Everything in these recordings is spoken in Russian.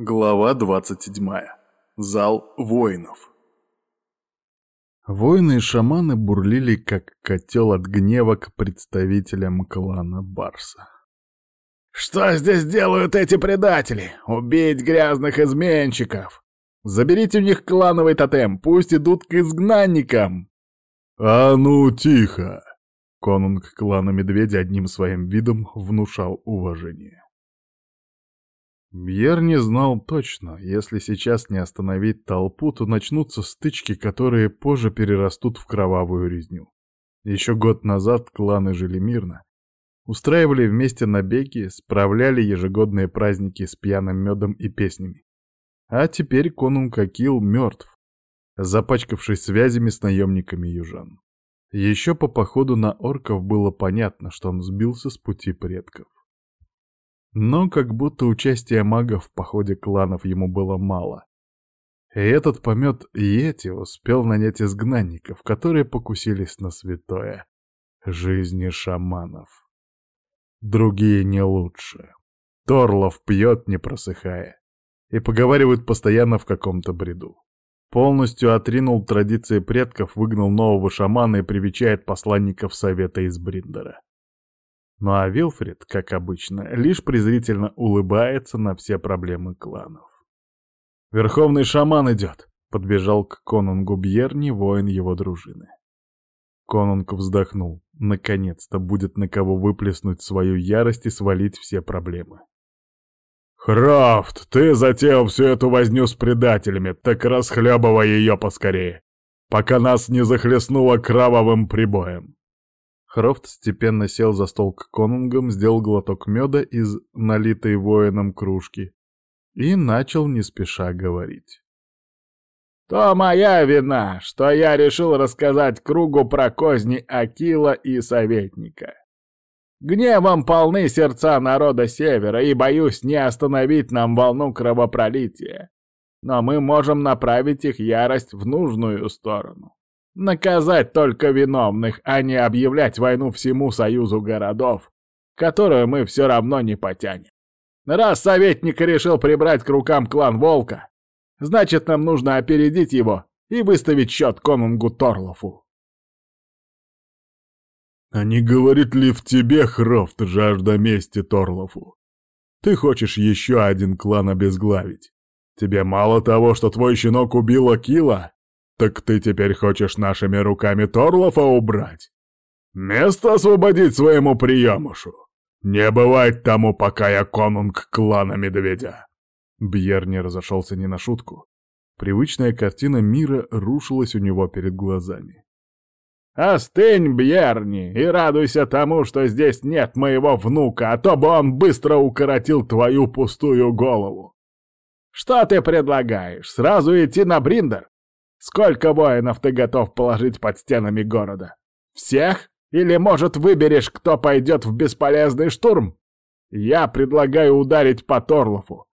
Глава 27. Зал воинов. Воины и шаманы бурлили, как котел от гнева к представителям клана Барса. «Что здесь делают эти предатели? Убить грязных изменщиков! Заберите у них клановый тотем, пусть идут к изгнанникам!» «А ну, тихо!» Конунг клана Медведя одним своим видом внушал уважение. Бьер не знал точно, если сейчас не остановить толпу, то начнутся стычки, которые позже перерастут в кровавую резню. Еще год назад кланы жили мирно. Устраивали вместе набеги, справляли ежегодные праздники с пьяным медом и песнями. А теперь конунг Акил мертв, запачкавшись связями с наемниками южан. Еще по походу на орков было понятно, что он сбился с пути предков. Но как будто участия магов в походе кланов ему было мало. И этот помет Йети успел нанять изгнанников, которые покусились на святое — жизни шаманов. Другие не лучше. Торлов пьет, не просыхая, и поговаривают постоянно в каком-то бреду. Полностью отринул традиции предков, выгнал нового шамана и привечает посланников совета из Бриндера. Ну а Вилфрид, как обычно, лишь презрительно улыбается на все проблемы кланов. «Верховный шаман идет!» — подбежал к конунгу Бьерни воин его дружины. Конунг вздохнул. Наконец-то будет на кого выплеснуть свою ярость и свалить все проблемы. «Храфт, ты затеял всю эту возню с предателями, так расхлебывай ее поскорее, пока нас не захлестнуло кровавым прибоем!» Хрофт степенно сел за стол к конунгам, сделал глоток меда из налитой воином кружки и начал не спеша говорить. «То моя вина, что я решил рассказать кругу про козни Акила и Советника. Гневом полны сердца народа Севера, и боюсь не остановить нам волну кровопролития. Но мы можем направить их ярость в нужную сторону. Наказать только виновных, а не объявлять войну всему союзу городов, которую мы все равно не потянем. Раз советник решил прибрать к рукам клан Волка, значит, нам нужно опередить его и выставить счет конунгу Торлофу. А не говорит ли в тебе, Хрофт, жажда мести Торлофу? Ты хочешь еще один клан обезглавить? Тебе мало того, что твой щенок убил Акила? «Так ты теперь хочешь нашими руками Торлофа убрать? Место освободить своему приемушу? Не бывать тому, пока я конунг клана Медведя!» Бьер не разошелся ни на шутку. Привычная картина мира рушилась у него перед глазами. «Остынь, Бьерни, и радуйся тому, что здесь нет моего внука, а то бы он быстро укоротил твою пустую голову. Что ты предлагаешь, сразу идти на Бриндер? Сколько воинов ты готов положить под стенами города? Всех? Или, может, выберешь, кто пойдет в бесполезный штурм? Я предлагаю ударить по Торлофу,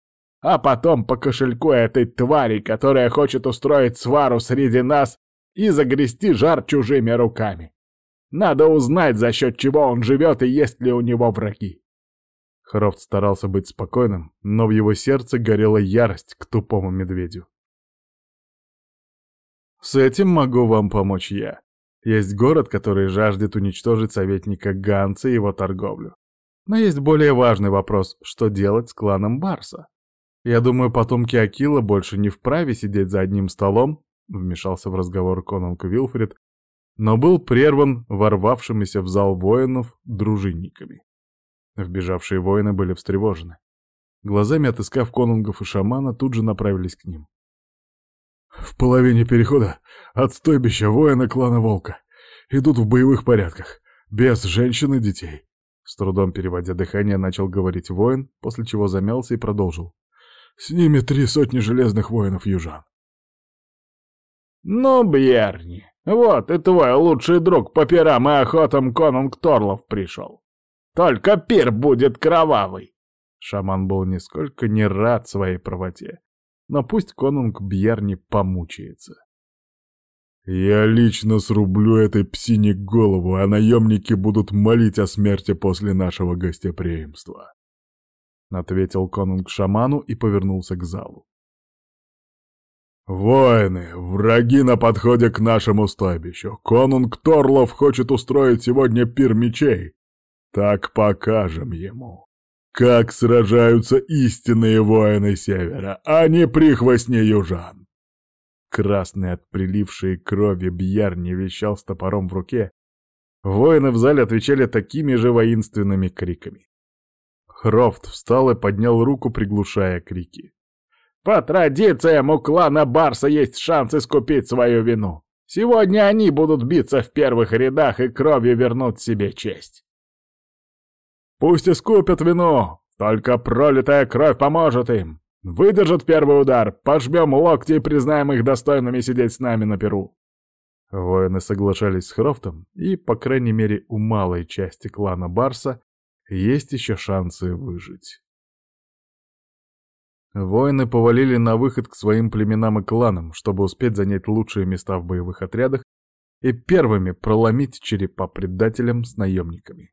а потом по кошельку этой твари, которая хочет устроить свару среди нас и загрести жар чужими руками. Надо узнать, за счет чего он живет и есть ли у него враги. Хрофт старался быть спокойным, но в его сердце горела ярость к тупому медведю. С этим могу вам помочь я. Есть город, который жаждет уничтожить советника Ганца и его торговлю. Но есть более важный вопрос, что делать с кланом Барса? Я думаю, потомки Акила больше не вправе сидеть за одним столом, вмешался в разговор конунг Вилфрид, но был прерван ворвавшимися в зал воинов дружинниками. Вбежавшие воины были встревожены. Глазами отыскав конунгов и шамана, тут же направились к ним. В половине перехода от стойбища воина клана Волка. Идут в боевых порядках, без женщин и детей. С трудом переводя дыхание, начал говорить воин, после чего замялся и продолжил. С ними три сотни железных воинов-южан. «Ну, Бьерни, вот и твой лучший друг по пирам и охотам конунг Торлов пришел. Только пир будет кровавый!» Шаман был нисколько не рад своей правоте но пусть конунг Бьярни помучается. «Я лично срублю этой псине голову, а наемники будут молить о смерти после нашего гостеприимства». ответил конунг шаману и повернулся к залу. «Воины, враги на подходе к нашему стойбищу. Конунг Торлов хочет устроить сегодня пир мечей. Так покажем ему, как сражаются истинные воины Севера, а не прихвостни южан». Красный от прилившей крови Бьярни вещал с топором в руке. Воины в зале отвечали такими же воинственными криками. Хрофт встал и поднял руку, приглушая крики. По традициям у клана Барса есть шанс искупить свою вину. Сегодня они будут биться в первых рядах и кровью вернут себе честь. Пусть искупят вину, только пролитая кровь поможет им. Выдержат первый удар, пожмем локти и признаем их достойными сидеть с нами на перу. Воины соглашались с Хрофтом, и, по крайней мере, у малой части клана Барса есть еще шансы выжить. Воины повалили на выход к своим племенам и кланам, чтобы успеть занять лучшие места в боевых отрядах и первыми проломить черепа предателям с наемниками.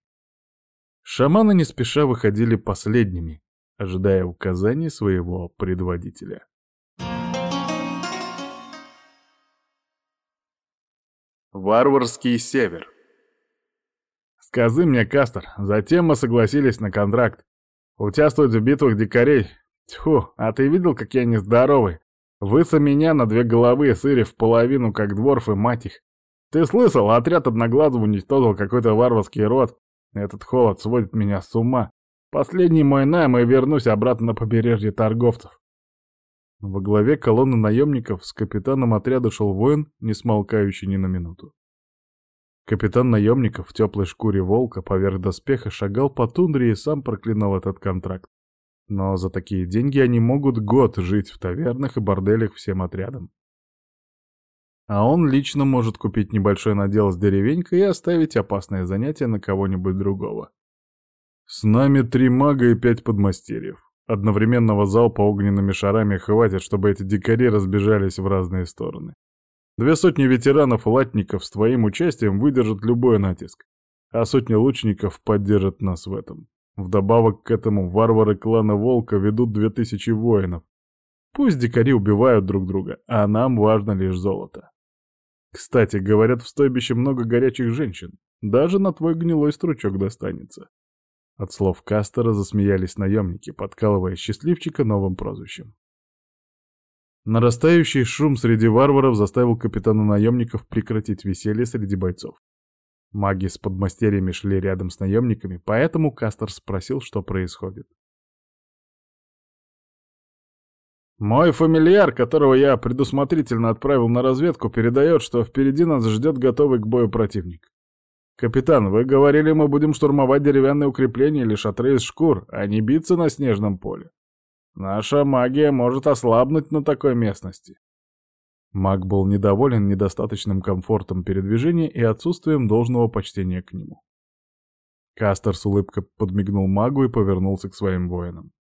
Шаманы не спеша выходили последними, ожидая указаний своего предводителя. Варварский север Скажи мне, Кастер, затем мы согласились на контракт. Участвовать в битвах дикарей, Тьфу, а ты видел, какие они здоровые? Выса меня на две головы, сыри в половину, как дворф и мать их. Ты слышал, отряд одноглазого уничтожил какой-то варварский род. Этот холод сводит меня с ума. Последний мой найм и вернусь обратно на побережье торговцев. Во главе колонны наемников с капитаном отряда шел воин, не смолкающий ни на минуту. Капитан наемников в теплой шкуре волка поверх доспеха шагал по тундре и сам проклинал этот контракт. Но за такие деньги они могут год жить в тавернах и борделях всем отрядом. А он лично может купить небольшой надел с деревенькой и оставить опасное занятие на кого-нибудь другого. С нами три мага и пять подмастерьев. Одновременного залпа огненными шарами хватит, чтобы эти дикари разбежались в разные стороны. Две сотни ветеранов-латников с твоим участием выдержат любой натиск, а сотни лучников поддержат нас в этом. Вдобавок к этому варвары клана Волка ведут две тысячи воинов. Пусть дикари убивают друг друга, а нам важно лишь золото. Кстати, говорят, в стойбище много горячих женщин. Даже на твой гнилой стручок достанется. От слов Кастера засмеялись наемники, подкалывая счастливчика новым прозвищем. Нарастающий шум среди варваров заставил капитана наемников прекратить веселье среди бойцов. Маги с подмастерьями шли рядом с наемниками, поэтому Кастер спросил, что происходит. «Мой фамильяр, которого я предусмотрительно отправил на разведку, передает, что впереди нас ждет готовый к бою противник. Капитан, вы говорили, мы будем штурмовать деревянные укрепления или шатры из шкур, а не биться на снежном поле. Наша магия может ослабнуть на такой местности. Маг был недоволен недостаточным комфортом передвижения и отсутствием должного почтения к нему. Кастер с улыбкой подмигнул магу и повернулся к своим воинам.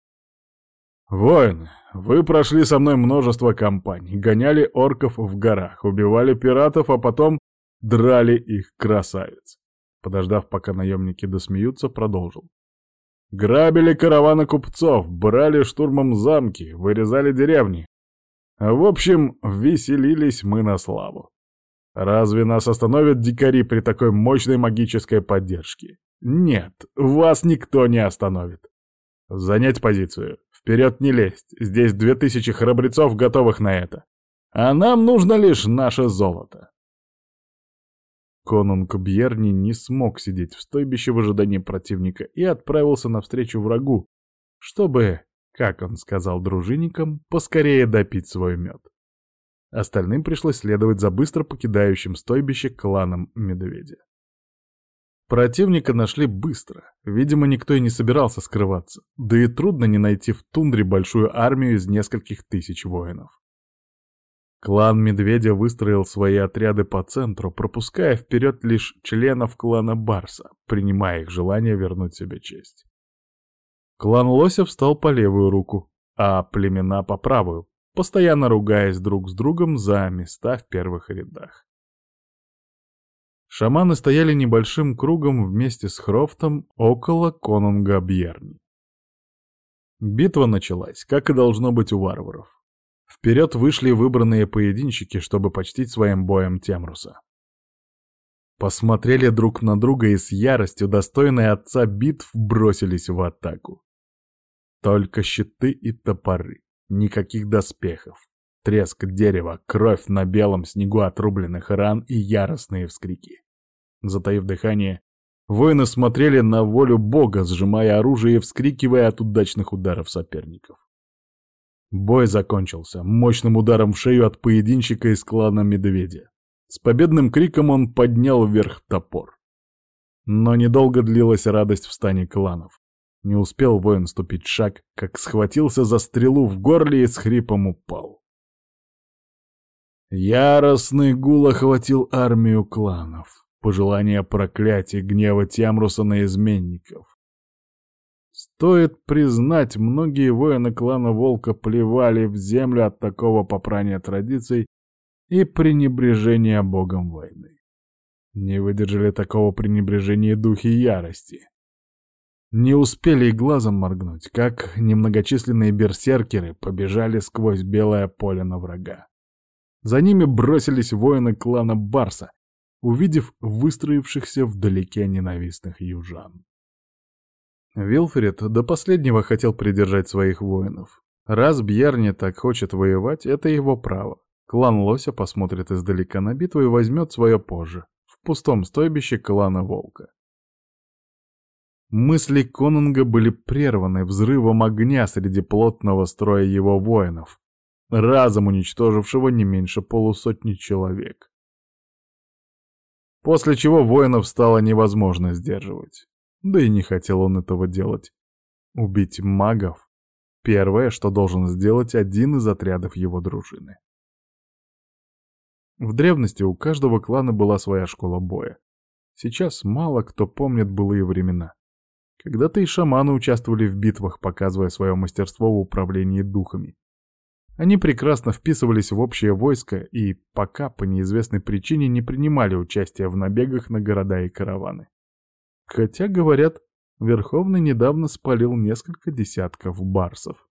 «Воины, вы прошли со мной множество кампаний, гоняли орков в горах, убивали пиратов, а потом драли их красавиц». Подождав, пока наемники досмеются, продолжил. «Грабили караваны купцов, брали штурмом замки, вырезали деревни, в общем, веселились мы на славу. Разве нас остановят дикари при такой мощной магической поддержке? Нет, вас никто не остановит. Занять позицию. Вперед не лезть. Здесь две тысячи храбрецов, готовых на это. А нам нужно лишь наше золото. Конунг Бьерни не смог сидеть в стойбище в ожидании противника и отправился навстречу врагу, чтобы как он сказал дружинникам, поскорее допить свой мед. Остальным пришлось следовать за быстро покидающим стойбище кланом медведя. Противника нашли быстро. Видимо, никто и не собирался скрываться. Да и трудно не найти в тундре большую армию из нескольких тысяч воинов. Клан Медведя выстроил свои отряды по центру, пропуская вперед лишь членов клана Барса, принимая их желание вернуть себе честь. Клан Лося встал по левую руку, а племена по правую, постоянно ругаясь друг с другом за места в первых рядах. Шаманы стояли небольшим кругом вместе с Хрофтом около конунга Бьерни. Битва началась, как и должно быть у варваров. Вперед вышли выбранные поединщики, чтобы почтить своим боем Темруса. Посмотрели друг на друга и с яростью, достойной отца битв, бросились в атаку. Только щиты и топоры, никаких доспехов, треск дерева, кровь на белом снегу отрубленных ран и яростные вскрики. Затаив дыхание, воины смотрели на волю бога, сжимая оружие и вскрикивая от удачных ударов соперников. Бой закончился мощным ударом в шею от поединщика из клана Медведя. С победным криком он поднял вверх топор. Но недолго длилась радость в стане кланов. Не успел воин ступить шаг, как схватился за стрелу в горле и с хрипом упал. Яростный гул охватил армию кланов. Пожелание проклятия гнева Тямруса на изменников. Стоит признать, многие воины клана Волка плевали в землю от такого попрания традиций и пренебрежения богом войны. Не выдержали такого пренебрежения духи ярости. Не успели и глазом моргнуть, как немногочисленные берсеркеры побежали сквозь белое поле на врага. За ними бросились воины клана Барса, увидев выстроившихся вдалеке ненавистных южан. Вилфред до последнего хотел придержать своих воинов. Раз Бьерни так хочет воевать, это его право. Клан Лося посмотрит издалека на битву и возьмет свое позже, в пустом стойбище клана Волка. Мысли Конунга были прерваны взрывом огня среди плотного строя его воинов, разом уничтожившего не меньше полусотни человек. После чего воинов стало невозможно сдерживать. Да и не хотел он этого делать. Убить магов — первое, что должен сделать один из отрядов его дружины. В древности у каждого клана была своя школа боя. Сейчас мало кто помнит былые времена. Когда-то и шаманы участвовали в битвах, показывая свое мастерство в управлении духами. Они прекрасно вписывались в общее войско и пока по неизвестной причине не принимали участия в набегах на города и караваны. Хотя, говорят, Верховный недавно спалил несколько десятков барсов.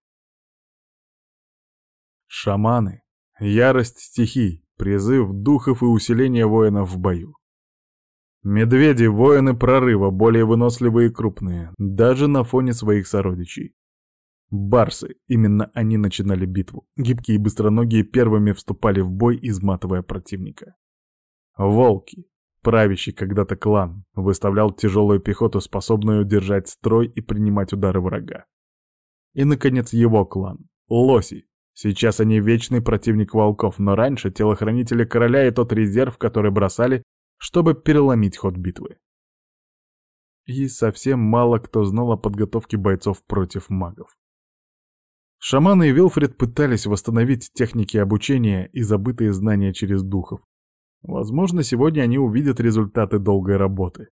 Шаманы, ярость стихий, призыв духов и усиление воинов в бою. Медведи — воины прорыва, более выносливые и крупные, даже на фоне своих сородичей. Барсы, именно они начинали битву. Гибкие и быстроногие первыми вступали в бой, изматывая противника. Волки, правящий когда-то клан, выставлял тяжелую пехоту, способную держать строй и принимать удары врага. И, наконец, его клан, лоси. Сейчас они вечный противник волков, но раньше телохранители короля и тот резерв, который бросали, чтобы переломить ход битвы. И совсем мало кто знал о подготовке бойцов против магов. Шаманы и Вилфред пытались восстановить техники обучения и забытые знания через духов. Возможно, сегодня они увидят результаты долгой работы.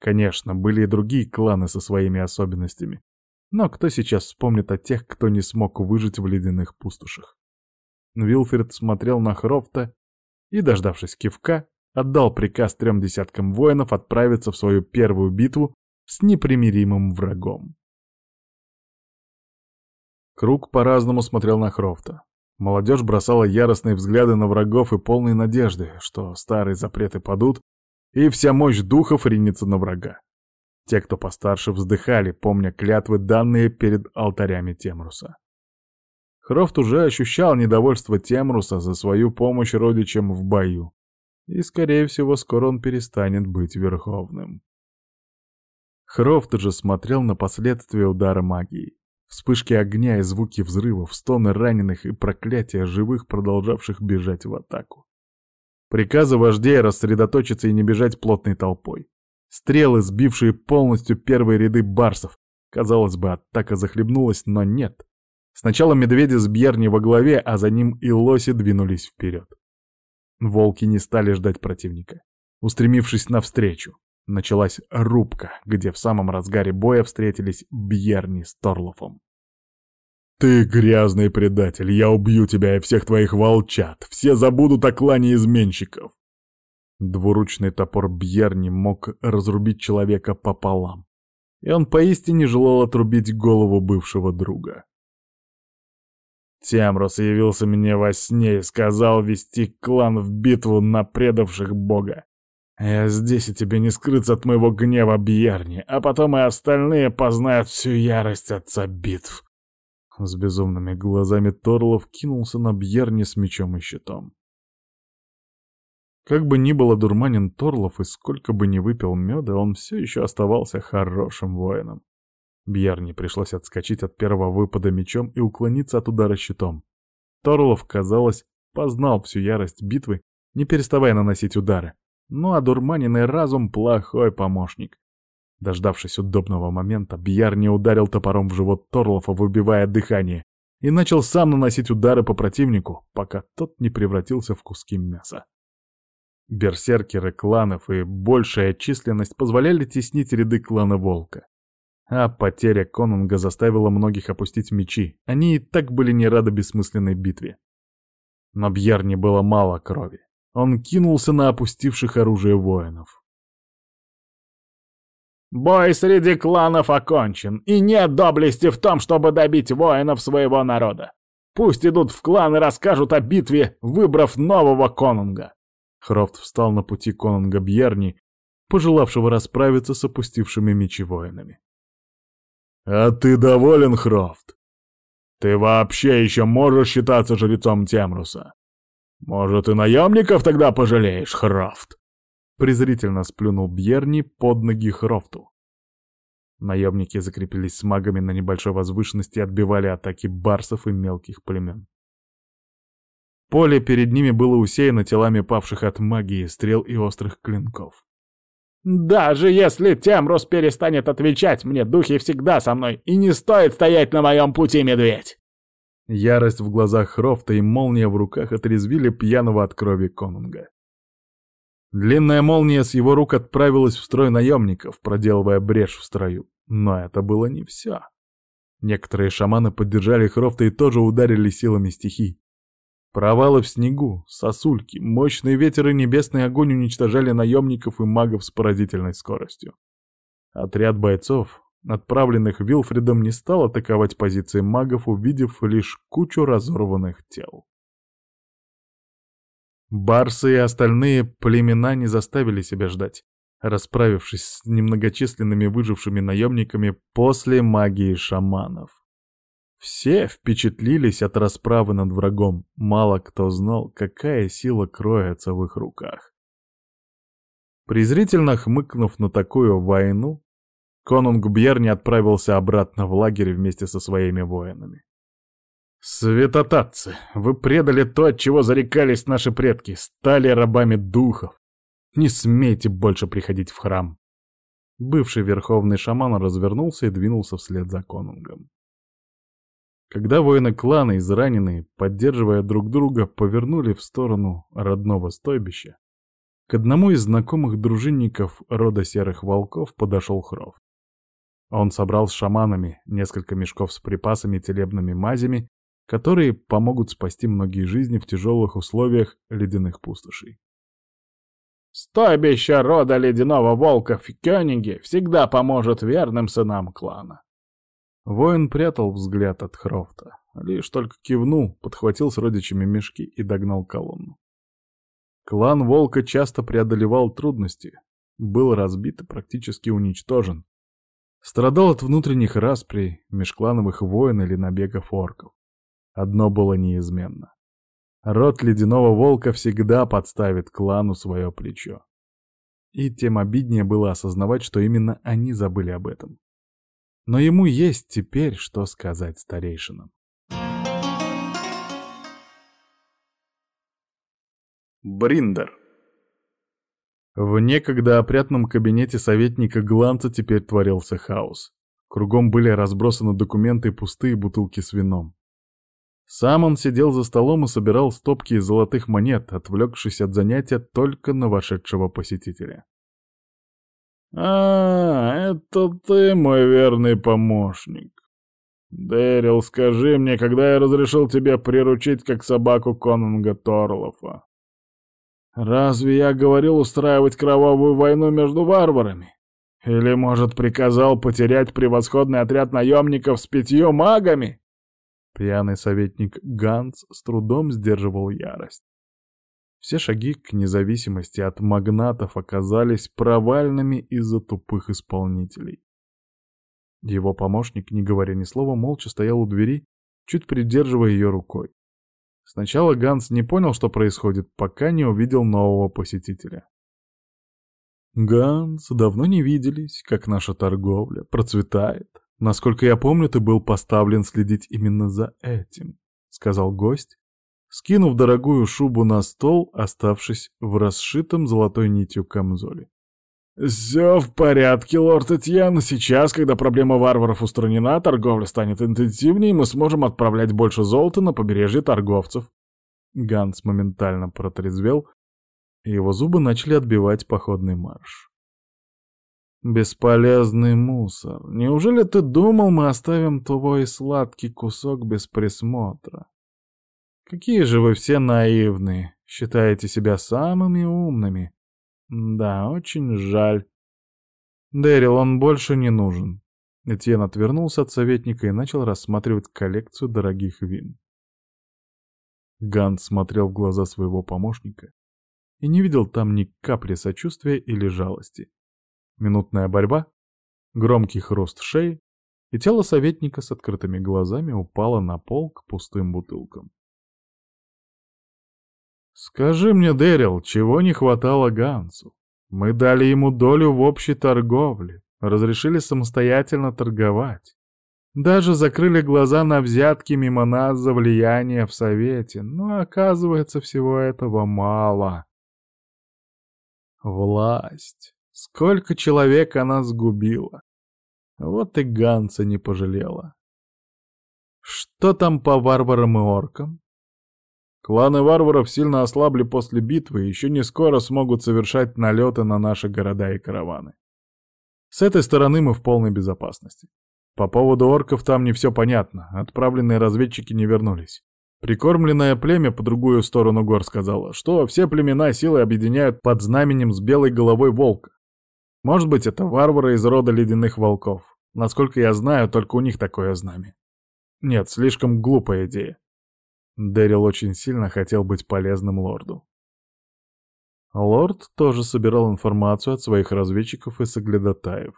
Конечно, были и другие кланы со своими особенностями. Но кто сейчас вспомнит о тех, кто не смог выжить в ледяных пустошах? Вилфред смотрел на Хрофта и, дождавшись кивка, отдал приказ трем десяткам воинов отправиться в свою первую битву с непримиримым врагом. Круг по-разному смотрел на Хрофта. Молодежь бросала яростные взгляды на врагов и полные надежды, что старые запреты падут, и вся мощь духов ринется на врага. Те, кто постарше, вздыхали, помня клятвы, данные перед алтарями Темруса. Хрофт уже ощущал недовольство Темруса за свою помощь родичам в бою, и, скорее всего, скоро он перестанет быть верховным. Хрофт же смотрел на последствия удара магии. Вспышки огня и звуки взрывов, стоны раненых и проклятия живых, продолжавших бежать в атаку. Приказы вождей рассредоточиться и не бежать плотной толпой. Стрелы, сбившие полностью первые ряды барсов. Казалось бы, атака захлебнулась, но нет. Сначала медведи с Бьерни во главе, а за ним и лоси двинулись вперед. Волки не стали ждать противника, устремившись навстречу. Началась рубка, где в самом разгаре боя встретились Бьерни с Торлофом. «Ты грязный предатель, я убью тебя и всех твоих волчат, все забудут о клане изменщиков!» Двуручный топор Бьерни мог разрубить человека пополам. и он поистине желал отрубить голову бывшего друга. Темрус явился мне во сне и сказал вести клан в битву на предавших бога. Я здесь, и тебе не скрыться от моего гнева, Бьерни, а потом и остальные познают всю ярость отца битв. С безумными глазами Торлов кинулся на Бьерни с мечом и щитом. Как бы ни было дурманен Торлов и сколько бы ни выпил меда, он все еще оставался хорошим воином. Бьерни пришлось отскочить от первого выпада мечом и уклониться от удара щитом. Торлов, казалось, познал всю ярость битвы, не переставая наносить удары. Ну а дурманенный разум — плохой помощник. Дождавшись удобного момента, Бьярни ударил топором в живот Торлофа, выбивая дыхание, и начал сам наносить удары по противнику, пока тот не превратился в куски мяса. Берсеркеры кланов и большая численность позволяли теснить ряды клана Волка. А потеря Конунга заставила многих опустить мечи, они и так были не рады бессмысленной битве. Но Бьярни было мало крови. Он кинулся на опустивших оружие воинов. «Бой среди кланов окончен, и нет доблести в том, чтобы добить воинов своего народа. Пусть идут в клан и расскажут о битве, выбрав нового конунга. Хрофт встал на пути конунга Бьерни, пожелавшего расправиться с опустившими мечи воинами. «А ты доволен, Хрофт? Ты вообще еще можешь считаться жрецом Темруса? Может, и наемников тогда пожалеешь, Хрофт?» Презрительно сплюнул Бьерни под ноги Хрофту. Наемники закрепились с магами на небольшой возвышенности и отбивали атаки барсов и мелких племен. Поле перед ними было усеяно телами павших от магии, стрел и острых клинков. «Даже если Темрус перестанет отвечать мне, духи всегда со мной, и не стоит стоять на моем пути, медведь!» Ярость в глазах Хрофта и молния в руках отрезвили пьяного от крови конунга. Длинная молния с его рук отправилась в строй наемников, проделывая брешь в строю. Но это было не все. Некоторые шаманы поддержали Хрофта и тоже ударили силами стихий. Провалы в снегу, сосульки, мощный ветер и небесный огонь уничтожали наемников и магов с поразительной скоростью. Отряд бойцов, отправленных Вилфридом, не стал атаковать позиции магов, увидев лишь кучу разорванных тел. Барсы и остальные племена не заставили себя ждать, расправившись с немногочисленными выжившими наемниками после магии шаманов. Все впечатлились от расправы над врагом, мало кто знал, какая сила кроется в их руках. Презрительно хмыкнув на такую войну, конунг Бьерни отправился обратно в лагерь вместе со своими воинами. «Светотатцы, вы предали то, от чего зарекались наши предки, стали рабами духов. Не смейте больше приходить в храм!» Бывший верховный шаман развернулся и двинулся вслед за конунгом. Когда воины клана, израненные, поддерживая друг друга, повернули в сторону родного стойбища, к одному из знакомых дружинников рода серых волков подошел Хров. Он собрал с шаманами несколько мешков с припасами и телебными мазями, которые помогут спасти многие жизни в тяжелых условиях ледяных пустошей. «Стойбище рода ледяного волка в Кёниге всегда поможет верным сынам клана. Воин прятал взгляд от Хрофта, лишь только кивнул, подхватил с родичами мешки и догнал колонну. Клан Волка часто преодолевал трудности, был разбит и практически уничтожен. Страдал от внутренних расприй, межклановых войн или набегов орков. Одно было неизменно. Род Ледяного Волка всегда подставит клану свое плечо. И тем обиднее было осознавать, что именно они забыли об этом. Но ему есть теперь, что сказать старейшинам. Бриндер В некогда опрятном кабинете советника Гланца теперь творился хаос. Кругом были разбросаны документы и пустые бутылки с вином. Сам он сидел за столом и собирал стопки из золотых монет, отвлекшись от занятия только на вошедшего посетителя. «А, это ты, мой верный помощник. Дэрил, скажи мне, когда я разрешил тебе приручить как собаку Конунга Торлофа? Разве я говорил устраивать кровавую войну между варварами? Или, может, приказал потерять превосходный отряд наемников с пятью магами? Пьяный советник Ганс с трудом сдерживал ярость. Все шаги к независимости от магнатов оказались провальными из-за тупых исполнителей. Его помощник, не говоря ни слова, молча стоял у двери, чуть придерживая ее рукой. Сначала Ганс не понял, что происходит, пока не увидел нового посетителя. «Ганс, давно не виделись, как наша торговля процветает. Насколько я помню, ты был поставлен следить именно за этим», — сказал гость, скинув дорогую шубу на стол, оставшись в расшитом золотой нитью камзоле. «Все в порядке, лорд Этьян. Сейчас, когда проблема варваров устранена, торговля станет интенсивнее, и мы сможем отправлять больше золота на побережье торговцев». Ганс моментально протрезвел, и его зубы начали отбивать походный марш. «Бесполезный мусор. Неужели ты думал, мы оставим твой сладкий кусок без присмотра? Какие же вы все наивные, считаете себя самыми умными. Да, очень жаль. Дэрил, он больше не нужен». Этьен отвернулся от советника и начал рассматривать коллекцию дорогих вин. Ганс смотрел в глаза своего помощника и не видел там ни капли сочувствия или жалости. Минутная борьба, громкий хруст шеи, и тело советника с открытыми глазами упало на пол к пустым бутылкам. «Скажи мне, Дэрил, чего не хватало Гансу? Мы дали ему долю в общей торговле, разрешили самостоятельно торговать. Даже закрыли глаза на взятки мимо нас за влияние в Совете, но оказывается всего этого мало. Власть. Сколько человек она сгубила. Вот и Ганса не пожалела. Что там по варварам и оркам? Кланы варваров сильно ослабли после битвы и еще не скоро смогут совершать налеты на наши города и караваны. С этой стороны мы в полной безопасности. По поводу орков там не все понятно, отправленные разведчики не вернулись. Прикормленное племя по другую сторону гор сказало, что все племена силы объединяют под знаменем с белой головой волка. Может быть, это варвары из рода ледяных волков. Насколько я знаю, только у них такое знамя. Нет, слишком глупая идея. Дэрил очень сильно хотел быть полезным лорду. Лорд тоже собирал информацию от своих разведчиков и соглядатаев.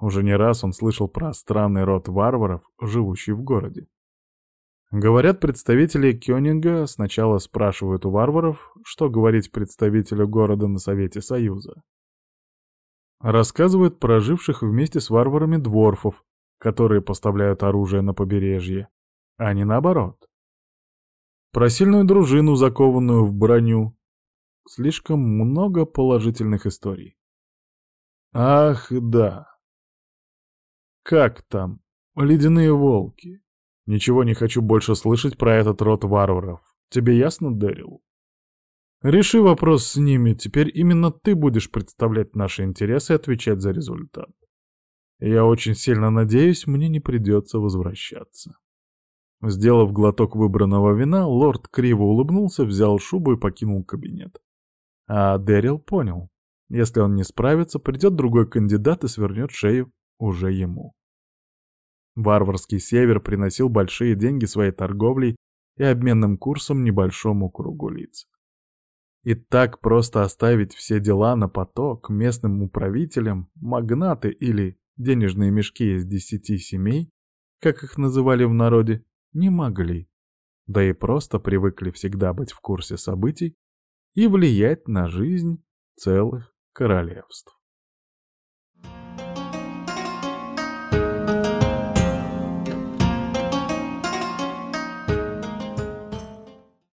Уже не раз он слышал про странный род варваров, живущий в городе. Говорят, представители Кёнинга сначала спрашивают у варваров, что говорить представителю города на Совете Союза. Рассказывают про живших вместе с варварами дворфов, которые поставляют оружие на побережье, а не наоборот. Про сильную дружину, закованную в броню. Слишком много положительных историй. Ах, да. Как там? Ледяные волки. Ничего не хочу больше слышать про этот род варваров. Тебе ясно, Дэрил? Реши вопрос с ними, теперь именно ты будешь представлять наши интересы и отвечать за результат. Я очень сильно надеюсь, мне не придется возвращаться. Сделав глоток выбранного вина, лорд криво улыбнулся, взял шубу и покинул кабинет. А Дэрил понял, если он не справится, придет другой кандидат и свернет шею уже ему. Варварский север приносил большие деньги своей торговлей и обменным курсом небольшому кругу лиц. И так просто оставить все дела на поток местным управителям, магнаты или денежные мешки из десяти семей, как их называли в народе, не могли. Да и просто привыкли всегда быть в курсе событий и влиять на жизнь целых королевств.